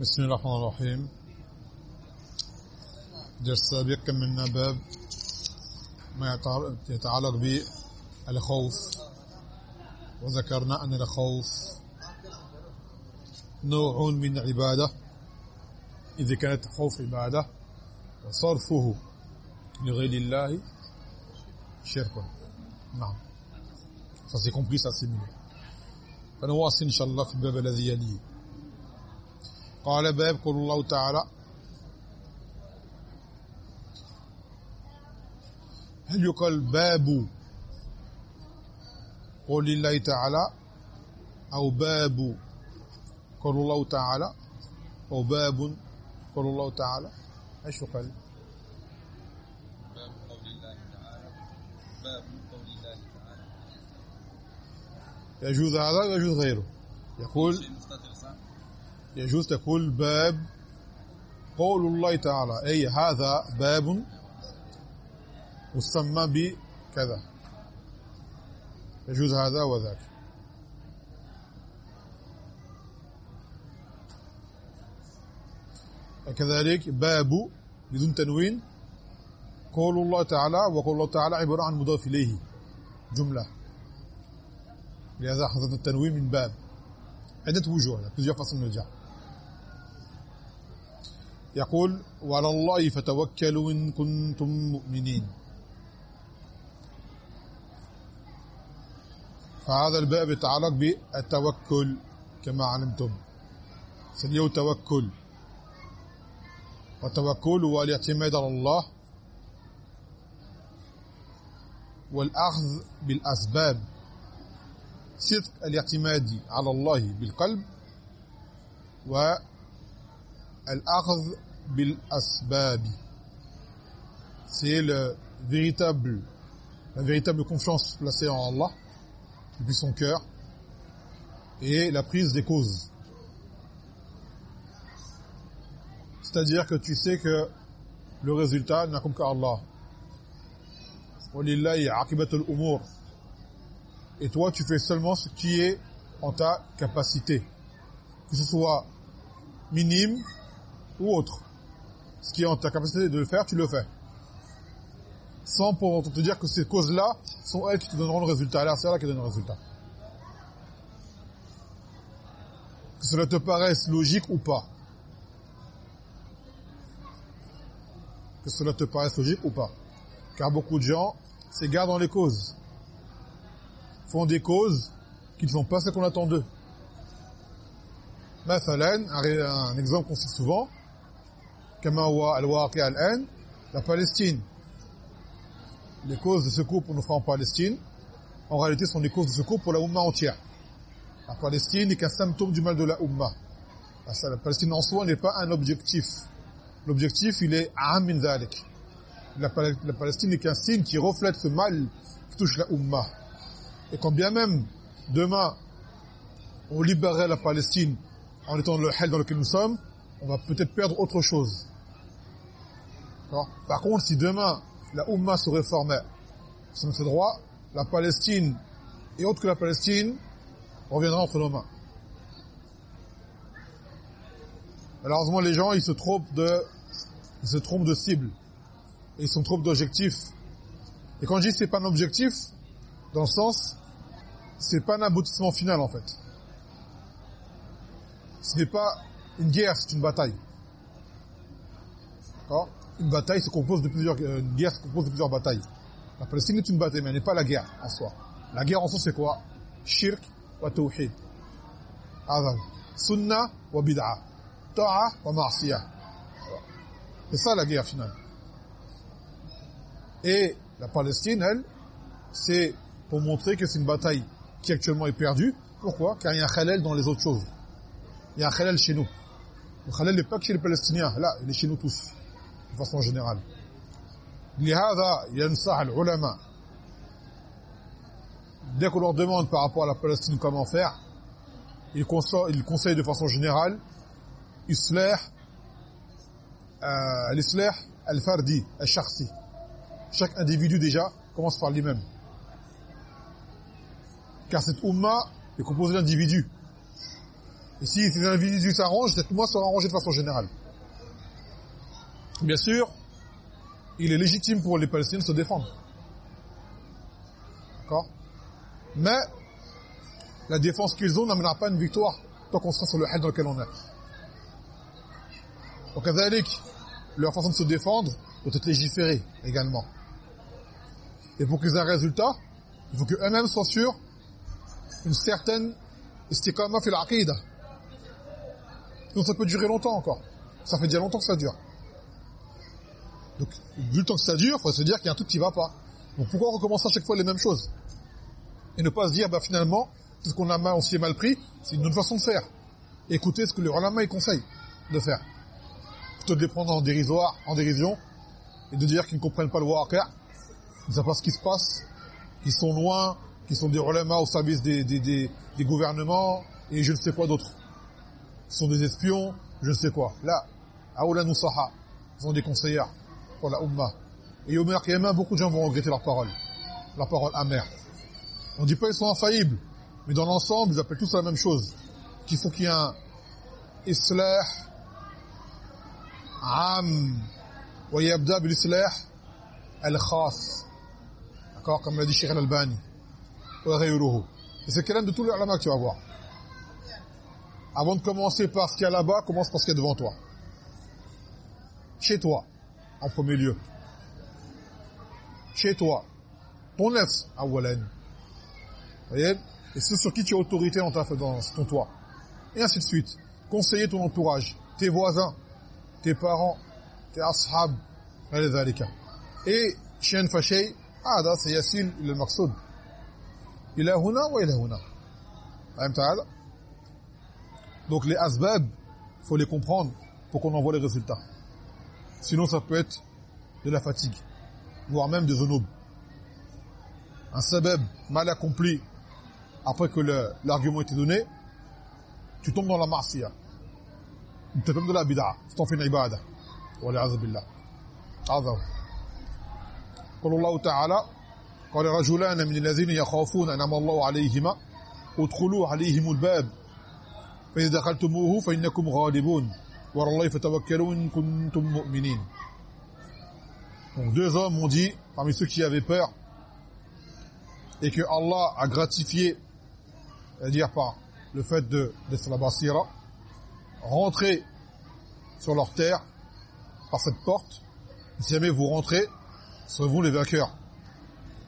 بسم الله الرحمن الرحيم. درس سابق كملنا باب ما يتعلق بالخوف وذكرنا أن الخوف نوع من العبادة إذا كانت خوف عبادة وصرفه لغير الله شرك. نعم. Ça c'est mieux. فنواصل إن شاء الله في الباب الذي يليه. قال باب قول الله تعالى. هل يقال باب قول الله تعالى أو باب قول الله تعالى أو باب قول الله تعالى؟ إيش يقال باب قول الله تعالى باب قول الله تعالى يجوز هذا ويجوز غيره. يقول؟ يجوز تقول باب قول الله تعالى. أي هذا باب مسمى بكذا. يجوز هذا وذاك. كذلك باب بدون تنوين قول الله تعالى وقول الله تعالى عبارة عن مضاف إليه. جملة. لهذا حذفنا التنوين من باب. عدة وجوه. plusieurs façons le dire يقول وعلى الله فتوكلوا إن كنتم مؤمنين. فهذا الباب يتعلق بالتوكل كما علمتم. سنيو توكل. والتوكل هو الاعتماد على الله والأخذ بالأسباب. صدق الاعتماد على الله بالقلب C'est le véritable la véritable confiance placée en Allah depuis son cœur et la prise des causes. C'est-à-dire que tu sais que le résultat n'a comme qu'à Allah. Et toi, tu fais seulement ce qui est en ta capacité. Que ce soit minime ou autre. Ce qui est en ta capacité de le faire, tu le fais. Sans pour te dire que ces causes-là sont elles qui te donneront le résultat. Là, c'est là qui donne le résultat. Que cela te paraisse logique ou pas. Que cela te paraisse logique ou pas. Car beaucoup de gens s'égarent dans les causes. Font des causes qui ne sont pas ce qu'on attend d'eux. Masalan, un exemple qu'on cite souvent, كما هو الواقع الآن la Palestine les causes de secours pour nos frères en Palestine en réalité sont des causes de secours pour la Ummah entière la Palestine n'est qu'un symptôme du mal de la Ummah la Palestine en soi n'est pas un objectif l'objectif il est a'am min dhalik la Palestine n'est qu'un signe qui reflète ce mal qui touche la Ummah et quand bien même, demain, on libérerait la Palestine en étant le hell dans lequel nous sommes, on va peut-être perdre autre chose. Par contre, si demain, la Ummah se réformait sur ses droits, la Palestine et autre que la Palestine reviendra entre nos mains. Malheureusement, les gens, ils se trompent de, ils se trompent de cible. Et ils se trompent d'objectif. Et quand je dis c'est pas un objectif, dans le sens c'est pas un aboutissement final en fait ce n'est pas une guerre c'est une bataille. Une bataille se compose de plusieurs euh, une guerre se compose de plusieurs batailles. La Palestine est une bataille mais elle n'est pas la guerre en soi. La guerre en soi c'est quoi shirk wa tawhid adam sunna wa bid'a. Ta'a wa ma'siyah. C'est ça la guerre finale et la Palestine elle c'est pour montrer que c'est une bataille qui actuellement est perdue. Pourquoi? Car il y a un khalal dans les autres choses. Il y a un khalal chez nous. Le khalal n'est pas que chez les Palestiniens, là, il est chez nous tous, de façon générale. لهذا ينصح العلماء dès qu'on leur demande par rapport à la Palestine comment faire ils conseillent, de façon générale islah euh, l'islah al-fardi al-shakhsi chaque individu déjà commence par lui-même car cette umma est composée d'individus Et si ces individus s'arrangent, cette moi sera arrangée de façon générale. Bien sûr, il est légitime pour les Palestiniens de se défendre. D'accord? Mais la défense qu'ils ont n'amènera pas une victoire tant qu'on sera sur le haid dans lequel on est. Donc, leur façon de se défendre doit être légiférée également. Et pour qu'ils aient un résultat, il faut qu'eux-mêmes soient sûrs une certaine istiqama fil aqida. Donc ça peut durer longtemps encore. Ça fait déjà longtemps que ça dure. Donc, vu le temps que ça dure, il faut se dire qu'il y a un truc qui va pas. Donc pourquoi recommencer à chaque fois les mêmes choses? Et ne pas se dire, bah finalement, tout ce qu'on a mal, on s'y est mal pris, c'est une autre façon de faire. écoutez ce que le ulama il conseille de faire. Plutôt de les prendre en dérisoire, en dérision, et de dire qu'ils ne comprennent pas le waqi', ils ne savent pas ce qui se passe, qu'ils sont loin, qu'ils sont des ulama au service des, des, des gouvernements, et je ne sais quoi d'autre. Sont des espions, je ne sais quoi. Là, Aoula Nusaha, sont des conseillers pour la Ummah. Et au Qiyamah, beaucoup de gens vont regretter leur parole. Leur parole amère. On ne dit pas qu'ils sont infaillibles, mais dans l'ensemble, ils appellent tous la même chose. Qu'il faut qu'il y ait un islah am wa yabda bil islah al-khas. D'accord Comme l'a dit Sheikh al-Albani. Et c'est quelqu'un de tous les ulama que tu vas voir. Avant de commencer par ce qu'il y a là-bas, commence par ce qu'il y a devant toi. Chez toi en premier lieu. Chez toi. Ton ex, awalan. Vous voyez? Et ceux sur qui tu as autorité dans, ta, dans ton toit. Et ainsi de suite. Conseiller ton entourage, tes voisins, tes parents, tes ashab, et chien fâché, il est maqsoud. Il est huna ou il est huna? Donc les asbab, faut les comprendre pour qu'on en voit les résultats. Sinon, ça peut être de la fatigue, voire même des zoonobes. Un sabab mal accompli, après que l'argument été donné, tu tombes dans la marcia. Tu tombes dans la bid'a. Tu t'en fais une ibada. والعياذ بالله هذا هو قال الله تعالى قال رجلان من الذين يخافون انعم الله عليهما ادخلوا عليهم الباب فإذا دخلتموه فإنكم غالبون donc deux hommes ont dit parmi ceux qui avaient peur et que Allah a gratifié c'est-à-dire par le fait de d'être la basira rentrer sur leur terre par cette porte si jamais vous rentrez serez-vous les vainqueurs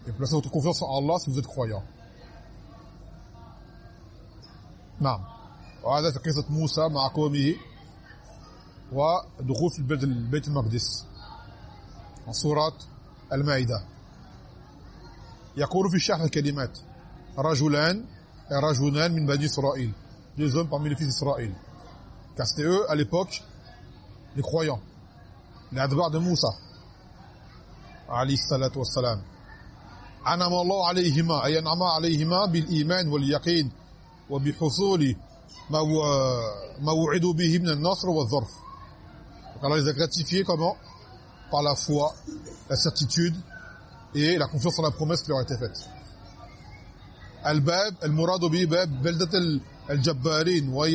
et placez votre confiance en Allah si vous êtes croyants نعم وهذا قصه موسى مع قومه ودخول في البيت المقدس وصورة المائده يقول في الشرح الكلمات رجلان رجلان من بني إسرائيل deux parmi les fils d'Israël car c'était eux à l'époque les croyants les adbars de Moussa alayhi salatu wassalam anama Allah alayhima ayanama alayhima bil iman wal yaqin wa bi husuli maw'udu bihi min an-nasr wa adh-dharf a comment? Par la foi la certitude et la confiance en la promesse qui leur a été faite. Al-bab al-murad bi bab baldat al-jabbarin wa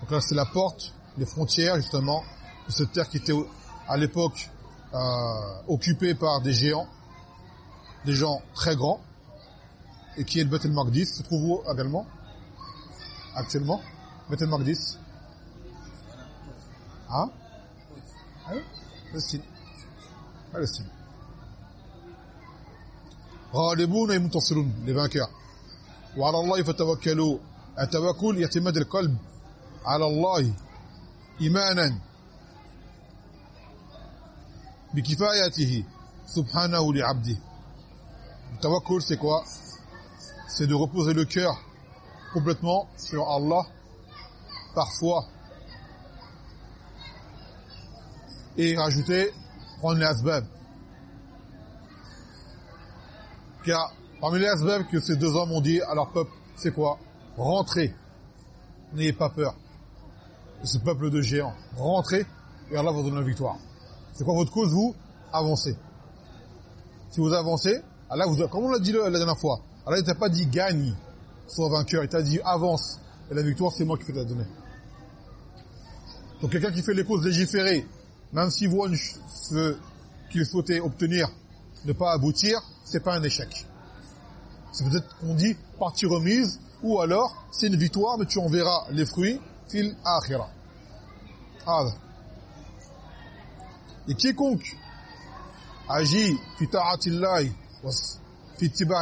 donc là c'est la porte les frontières justement de cette terre qui était à l'époque euh, occupée par des géants des gens très grands et qui est le Bayt al-Maqdis se trouve où également actuellement Bayt al-Maqdis ها ايوه فلسطين فلسطين غالبون اي منتصرون les vainqueurs وعلى الله فتوكلوا التوكل اعتماد القلب على الله ايمانا بكفايته سبحانه لعبده التوكل c'est quoi C'est de reposer le cœur complètement sur Allah parfois et rajouter prendre les asbab. Car parmi les asbab que ces deux hommes ont dit à leur peuple, c'est quoi? Rentrez. N'ayez pas peur de ce peuple de géants. Rentrez et Allah vous donne la victoire. C'est quoi votre cause Vous? Avancez. Si vous avancez, Allah vous comme on l'a dit la dernière fois, Allah n'a pas dit gagne. sois vainqueur. Il t'a dit avance. Et la victoire, c'est moi qui vais te la donner. Donc quelqu'un qui fait les causes légiférées, même s'il voit ce qu'il souhaitait obtenir ne pas aboutir, c'est pas un échec. C'est peut-être qu'on dit partie remise, ou alors c'est une victoire, mais tu en verras les fruits fil akhira. Ah. Et quiconque agit fi ta'atillahi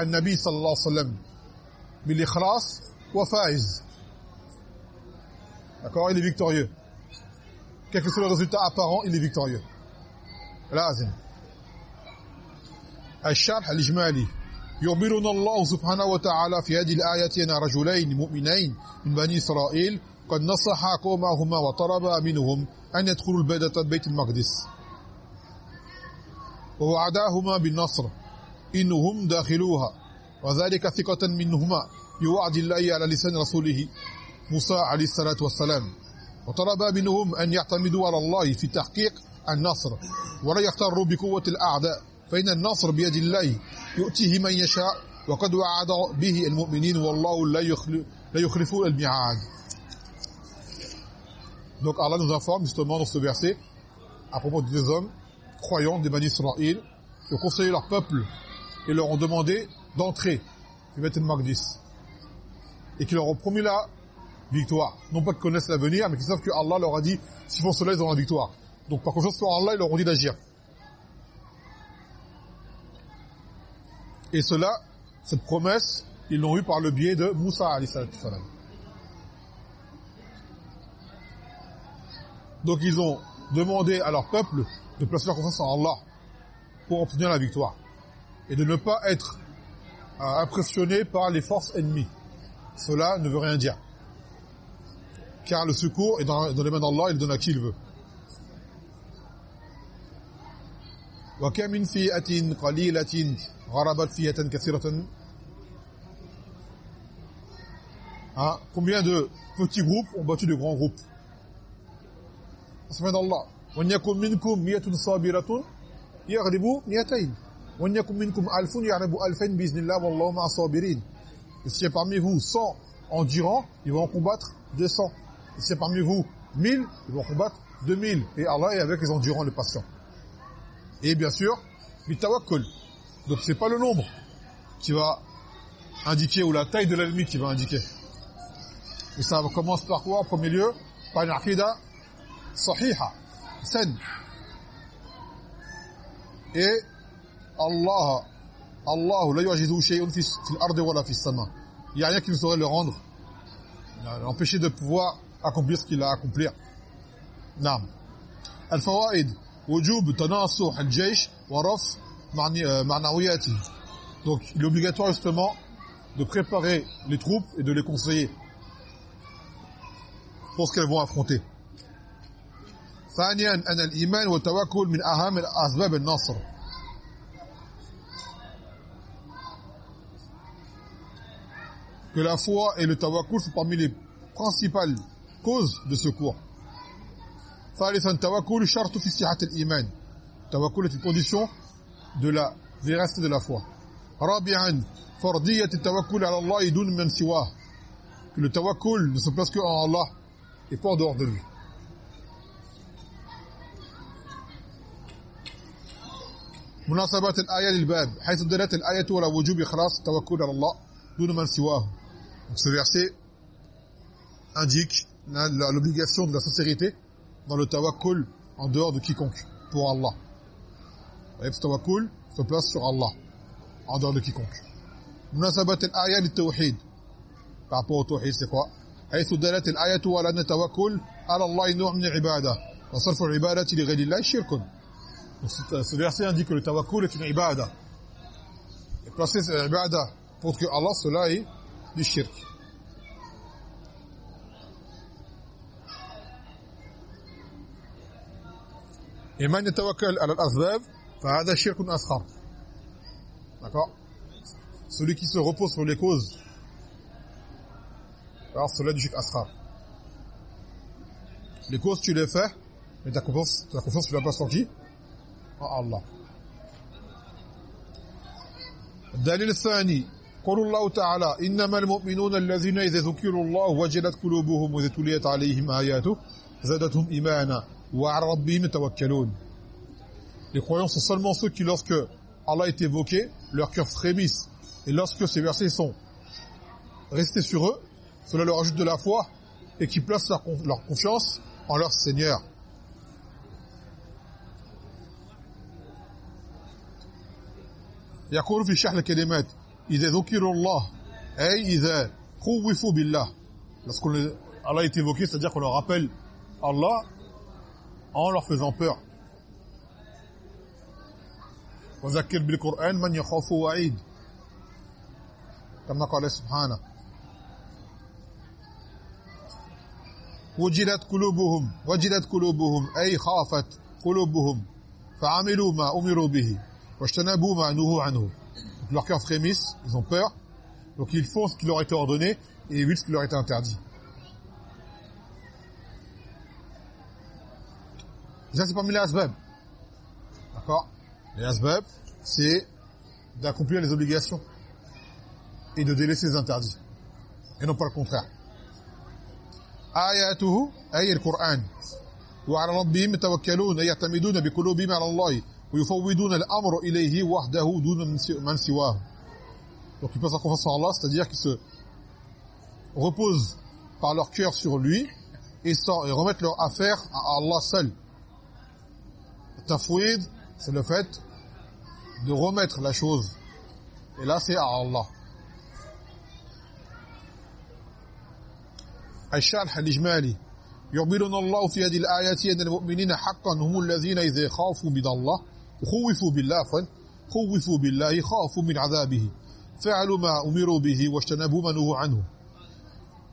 nabi sallallahu alayhi wa sallam bil ikhlas wa faiz. D'accord Il est victorieux. Quel que soit le résultat apparent, il est victorieux. لازم الشرح الإجمالي يخبرنا الله سبحانه وتعالى في هذه الآية أن رجلين مؤمنين من بني إسرائيل قد نصحا قومهما وطلبا منهم أن يدخلوا البلدة بيت المقدس ووعداهما بالنصر إنهم داخلوها. وذلك ثقة منهما بوعد الله على لسان رسوله موسى عليه الصلاة والسلام. وطلب منهم أن يعتمدوا على الله في تحقيق النصر ولا يغتروا بقوة الأعداء. فإن النصر بيد الله يؤتيه من يشاء وقد وعد به المؤمنين والله لا لا يخلف الميعاد. Donc Allah nous informe justement dans ce verset à propos des hommes croyants des Bani Israël ont conseillé leur peuple et leur ont demandé d'entrer du Beth et qui leur ont promis la victoire. Non pas qu'ils connaissent l'avenir, mais qu'ils savent que Allah leur a dit s'ils font cela, ils auront la victoire. Donc par confiance sur Allah, ils leur ont dit d'agir. Et cela, cette promesse, ils l'ont eu par le biais de Moussa alayhi salam. Donc ils ont demandé à leur peuple de placer leur confiance en Allah pour obtenir la victoire. Et de ne pas être euh, impressionné par les forces ennemies. Cela ne veut rien dire. Car le secours est dans, les mains d'Allah, il donne à qui il veut. Hein? Combien de petits groupes ont battu de grands groupes? وَنْ minkum alfun yaghribu alfayn biiznillah wallahu ma'a sabirin. Et si parmi vous 100 endurants, ils vont combattre 200. Et si parmi vous 1000, ils vont combattre 2000. Et Allah est avec les endurants, les patients. Et bien sûr, bitawakkul. Donc c'est pas le nombre qui va indiquer ou la taille de l'ennemi qui va indiquer. Et ça commence par quoi? En premier lieu Par une aqidah sahiha, saine. Et Allah, Allah, la yujidu shay'un fi al-ardi wala fi as-sama. Il n'y a rien qui ne saurait le rendre, l'empêcher de pouvoir accomplir ce qu'il a à accomplir. Naam. Al-fawaid, wujub tanasuh al-jaysh wa raf ma'nawiyati. Donc, il est obligatoire justement de préparer les troupes et de les conseiller pour ce qu'elles vont affronter. ثانيا أن الإيمان والتوكل من أهم أسباب النصر que la foi et le tawakkul sont parmi les principales causes de secours. ثالثا التوكل شرط في صحة الإيمان. التوكل est une condition de la véracité de la foi. رابعا فرضية التوكل على الله دون من سواه. Que le tawakkul ne se place que en Allah et pas en dehors de lui. مناسبات الآية للباب حيث دلت الآية على وجوب إخلاص التوكل على الله دون من سواه Donc ce verset indique l'obligation de la sincérité dans le tawakkul en dehors de quiconque pour Allah. Le tawakkul se place sur Allah en dehors de quiconque. مناسبة الآية للتوحيد par rapport au tawhid c'est quoi حيث دلت الآية على أن التوكل على الله نوع من العبادة وصرف العبادة لغير الله شرك ce verset indique que le tawakkul est une ibada. Et placer cette ibada pour que Allah, cela est du shirk. Et man yatawakkal ala al-asbab, fa shirkun asghar. D'accord Celui qui se repose sur les causes. Alors cela est du shirk asghar. Les causes tu les fais, mais ta confiance, ta confiance tu la passes sur qui Allah. الدليل الثاني قول الله تعالى انما المؤمنون الذين اذا ذكروا الله وجلت قلوبهم واذا تليت عليهم اياته زادتهم ايمانا وعلى ربهم يتوكلون Les croyants sont seulement ceux qui lorsque Allah est évoqué, leur cœur frémisse et lorsque ces versets sont restés sur eux, cela leur ajoute de la foi et qui placent leur, leur confiance en leur Seigneur. يقول في شرح الكلمات إذا ذكر الله أي إذا خوفوا بالله. lorsqu'Allah est évoqué c'est-à-dire qu'on leur rappelle Allah en leur faisant peur. وذكر بالقرآن من يخاف وعيد. كما قال سبحانه. وجلت قلوبهم وجلت قلوبهم أي خافت قلوبهم. فعملوا ما أمروا به واجتنبوا ما نهوا عنه. leur cœur frémisse, ils ont peur, donc ils font ce qui leur a été ordonné et évitent ce qui leur a été interdit. Et ça, c'est parmi les asbab. D'accord Les asbab, c'est d'accomplir les obligations et de délaisser les interdits. Et non pas le contraire. آياته أي القرآن وعلى ربهم يتوكلون يعتمدون بقلوبهم على الله ويفوضون الأمر إليه وحده دون من سواه donc ils passent leur confiance en Allah c'est-à-dire qu'ils se reposent par leur cœur sur lui et, sans, et remettent leur affaire à Allah seul tafwid c'est le fait de remettre la chose et là c'est à Allah الشرح الإجمالي يخبرنا الله في هذه الآيات أن المؤمنين حقا هم الذين إذا خافوا من الله وخوفوا بالله عفوا خوفوا بالله خافوا من عذابه. فعلوا ما أمروا به واجتنبوا ما نهوا عنه.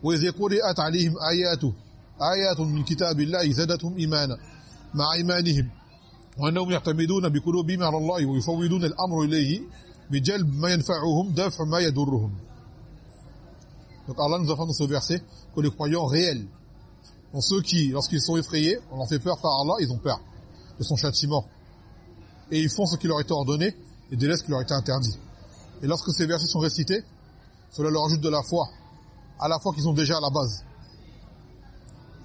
وإذا قرأت عليهم آياته آيات من كتاب الله زادتهم إيمانا مع إيمانهم. وأنهم يعتمدون بقلوبهم على الله ويفوضون الأمر إليه بجلب ما ينفعهم دفع ما يضرهم. Donc Allah nous apprend dans ce verset que les croyants réels sont ceux qui, lorsqu'ils sont effrayés, on leur fait peur par Allah, ils ont peur de son châtiment. Et ils font ce qui leur été ordonné et délaissent ce qui leur été interdit. Et lorsque ces versets sont récités, cela leur ajoute de la foi, à la foi qu'ils ont déjà à la base.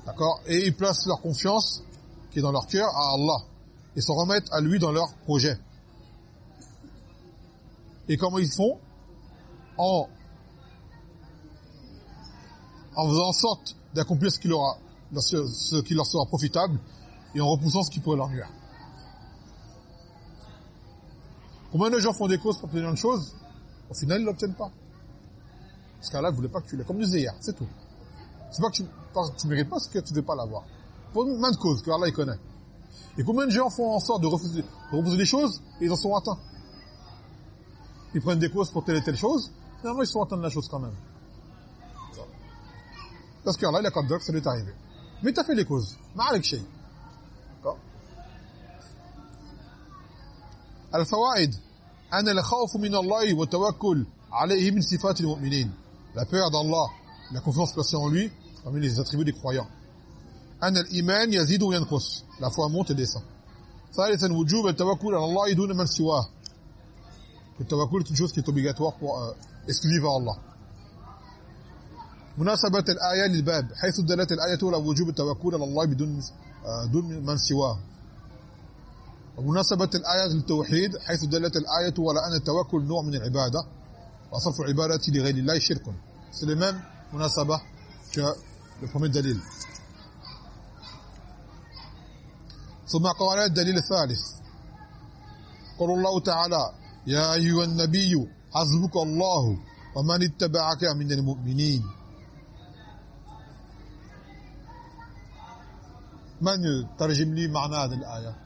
D'accord? Et ils placent leur confiance, qui est dans leur cœur, à Allah. Et s'en remettent à lui dans leur projet. Et comment ils font? En en faisant en sorte d'accomplir ce qui leur a, ce qui leur sera profitable et en repoussant ce qui pourrait leur nuire. Combien de gens font des causes pour obtenir une chose Au final, ils ne l'obtiennent pas. Parce qu'Allah ne voulait pas que tu l'aies, comme disait hier, c'est tout. C'est pas que tu ne mérites pas, c'est que tu ne veux pas l'avoir. Pour une main de cause que Allah connaît. Et combien de gens font en sorte de refuser, de refuser des choses et ils en sont atteints? Ils prennent des causes pour telle et telle chose, finalement ils sont atteints de la chose quand même. Parce qu'Allah, il a comme que ça lui est arrivé. Mais tu as fait les causes. Ma'alik shay. الفوائد. ان الخوف من الله والتوكل عليه من صفات المؤمنين. La peur d'Allah la confiance placée en lui parmi les attributs des أن الإيمان يزيد وينقص. لا فوا موت et ثالثا وجوب التوكل على الله دون من سواه. التوكل est une chose على الله obligatoire pour euh, مناسبة الآية للباب حيث دلت الآية على وجوب التوكل على الله بدون آه، من سواه. ومناسبة الآية للتوحيد حيث دلت الآية على أن التوكل نوع من العبادة وصرف العبادة لغير الله شرك. c'est le même مناسبة que le premier دليل ثم قال الدليل الثالث. قول الله تعالى يا أيها النبي حسبك الله ومن اتبعك من المؤمنين. من يترجم لي معنى هذه الآية؟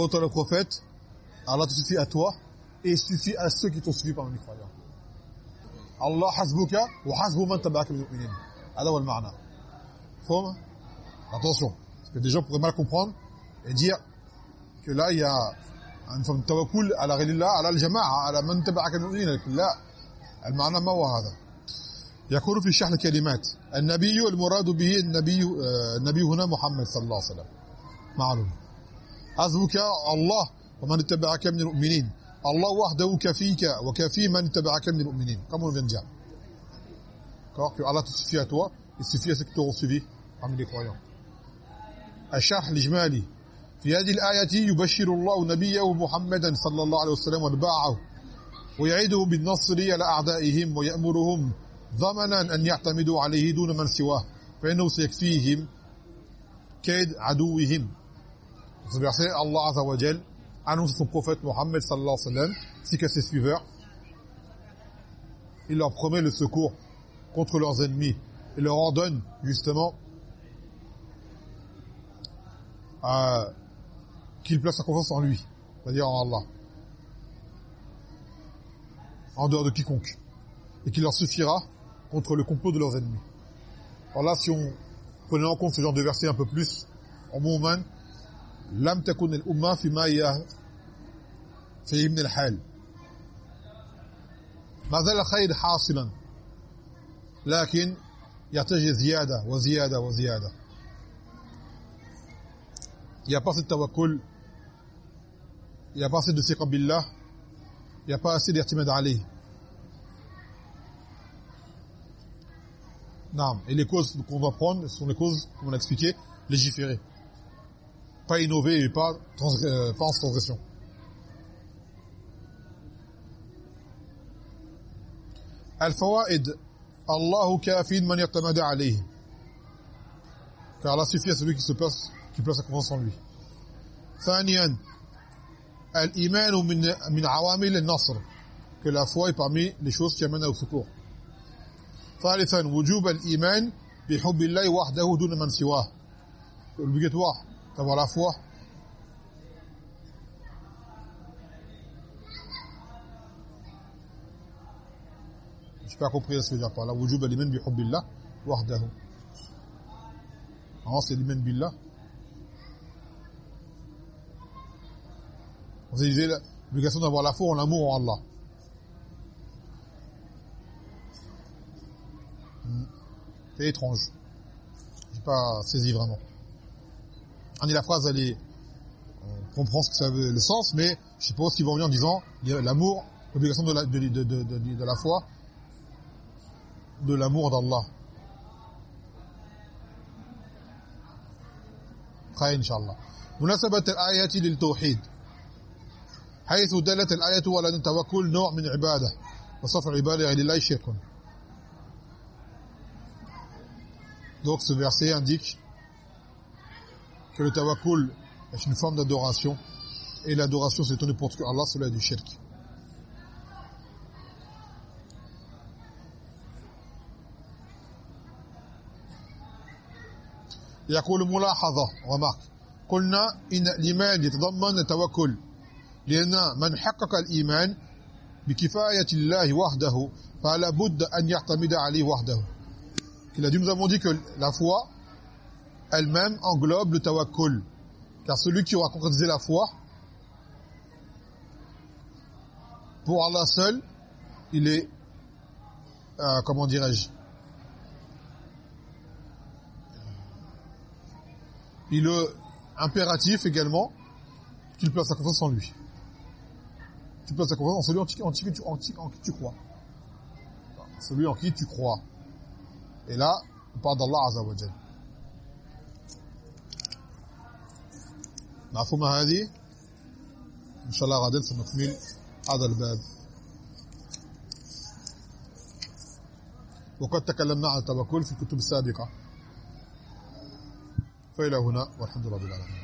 autre le prophète Allah te suffit à toi et suffit à ceux qui t'ont suivi parmi les croyants Allah hasbuka wa hasbu man tabaka min al-mu'minin هذا هو المعنى فهم attention parce que des gens pourraient mal comprendre et dire que là il y a une forme de tawakkul ala ghayrillah ala al-jama'a ala man tabaka min al-mu'minin لا المعنى ما هو هذا يقول في شرح الكلمات النبي المراد به النبي آه، النبي هنا محمد صلى الله عليه وسلم معلوم حسبك الله ومن اتبعك من المؤمنين. الله وحده كفيك وكفي من اتبعك من المؤمنين. Comme on vient de dire. D'accord? Que Allah te suffit à toi et suffit à الشرح الإجمالي في هذه الآية يبشر الله نبيه محمدا صلى الله عليه وسلم واتباعه ويعيده بالنصر على أعدائهم ويأمرهم ضمنا أن يعتمدوا عليه دون من سواه فإنه سيكفيهم كيد عدوهم ce verset, Allah Azza wa annonce son prophète Mohammed sallallahu alayhi wa sallam, ainsi qu'à ses suiveurs, il leur promet le secours contre leurs ennemis et leur ordonne justement euh, qu'ils placent sa confiance en lui, c'est-à-dire en Allah, en dehors de quiconque, et qu'il leur suffira contre le complot de leurs ennemis. Alors là, si on prenait en compte ce genre de verset un peu plus, en moment, لم تكن الأمة في ما هي في من الحال. ما زال الخير حاصلا لكن يحتاج زيادة وزيادة وزيادة. يا باس التوكل يا باس الثقة بالله يا باس الاعتماد عليه. نعم et les causes qu'on va prendre sont les causes comme on a expliqué légiférer. Pas innover et pas, trans, euh, pas en transgression. Al-fawaid Allahu kafin man yatamada alayhi. Car Allah suffit à celui qui se place qui place sa confiance en lui. ثانيا الإيمان من من عوامل النصر que la foi est parmi les choses qui amènent au secours. ثالثا وجوب الإيمان بحب الله وحده دون من سواه obligatoire d'avoir la foi. J'ai pas compris ce que je veux dire par là. Wujub al-iman bi-hubbillah wahdahu. Ah, c'est l'iman billah. Vous avez l'obligation d'avoir la foi en l'amour en Allah. Hmm. C'est étrange. J'ai pas saisi vraiment. On dit la phrase, elle est, on comprend ce que ça veut, le sens, mais je suppose qu'ils vont venir en disant l'amour, l'obligation de la, de, de, de, de, la foi, de l'amour d'Allah. خير إن شاء الله مناسبة الآيات للتوحيد حيث دلت الآية على أن التوكل نوع من عبادة وصف العبادة غير الله شرك Donc ce verset indique que le tawakkul est une forme d'adoration et l'adoration c'est tourné pour Allah, cela est du shirk. يقول ملاحظة remarque قلنا إن الإيمان يتضمن التوكل لأن من حقق الإيمان بكفاية الله وحده فلا بد أن يعتمد عليه وحده qu'il a dit, nous avons dit que la foi elle-même englobe le tawakkul. Car celui qui aura concrétisé la foi, pour Allah seul, il est, euh, comment dirais-je, il est impératif également qu'il place sa confiance en lui. Tu places sa confiance en celui en qui, en qui, tu, crois. Celui en qui tu crois. Et là, on parle d'Allah Azza wa. مفهوم هذه؟ إن شاء الله غدا سنكمل هذا الباب. وقد تكلمنا عن التوكل في الكتب السابقة. فإلى هنا والحمد لله رب العالمين.